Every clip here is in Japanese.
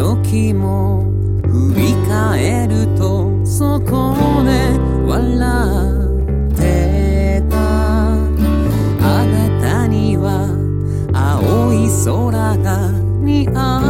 時も振り返るとそこで笑ってた。あなたには青い空が似合う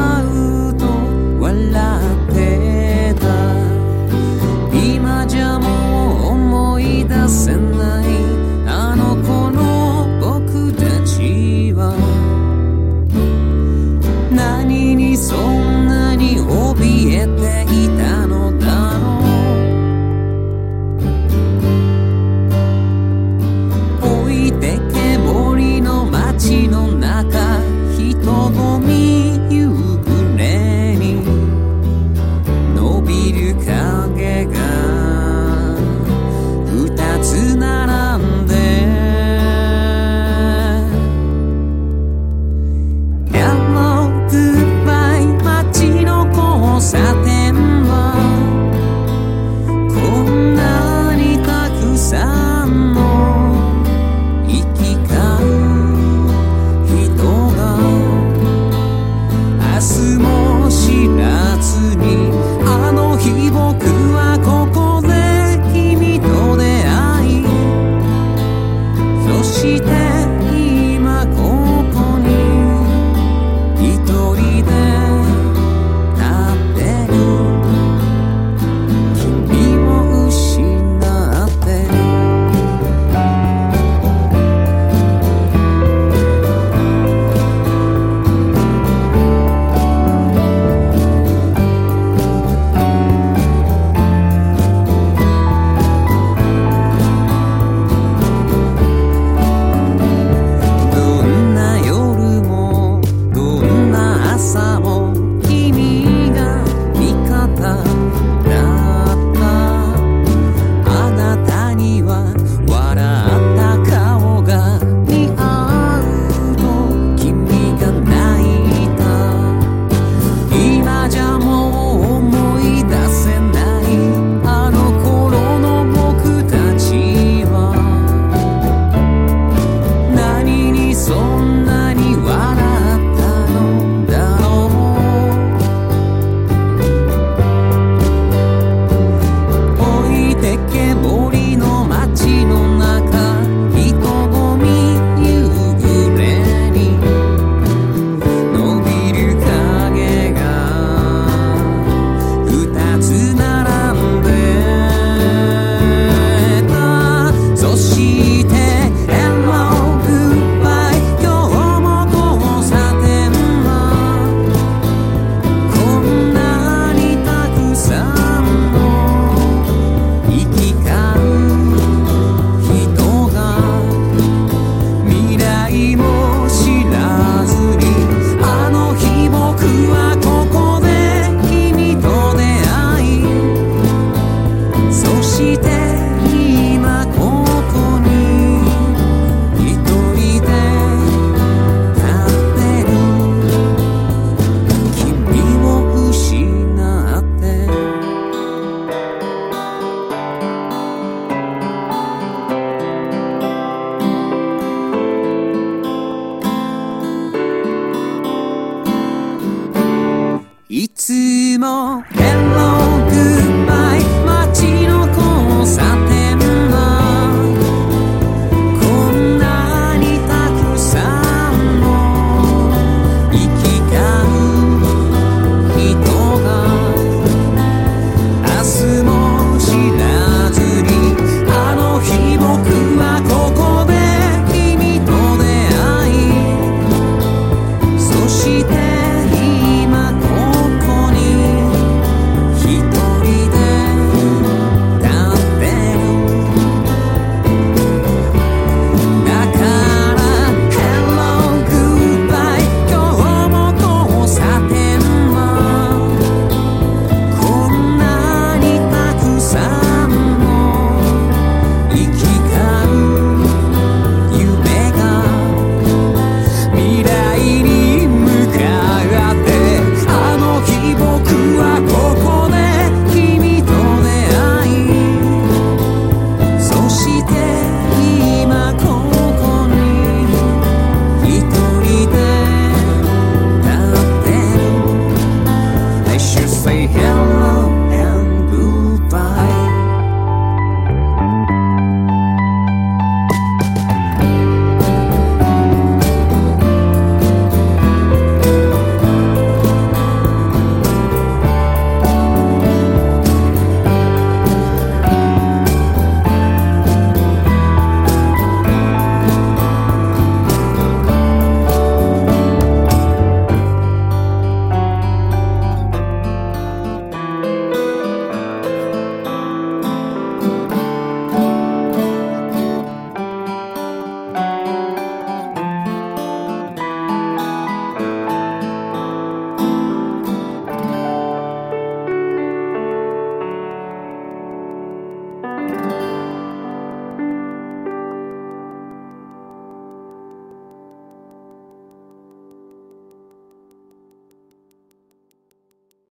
Oh.